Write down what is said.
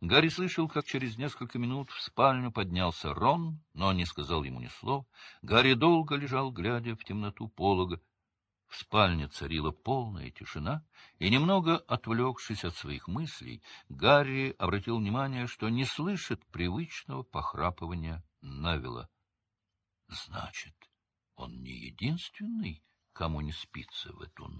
Гарри слышал, как через несколько минут в спальню поднялся Рон, но не сказал ему ни слова. Гарри долго лежал, глядя в темноту полога. В спальне царила полная тишина, и, немного отвлекшись от своих мыслей, Гарри обратил внимание, что не слышит привычного похрапывания Навила. Значит, он не единственный, кому не спится в эту ночь.